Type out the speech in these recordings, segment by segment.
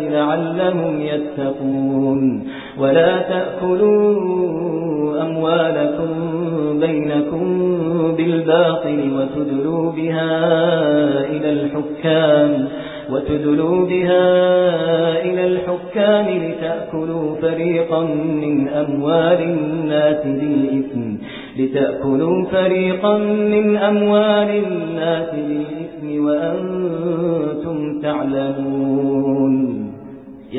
لعلهم يتقون. ولا تأكلوا أموالكم بينكم بالباطل وتدلوا بها إلى الحكام. وتدلوا بها إلى الحكام لتأكلوا فريقا من أموال الناس بالإثم. لتأكلوا فريقا من أموال الناس بالإثم وأنتم تعلمون.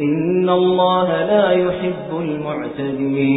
إن الله لا يحب المعتدين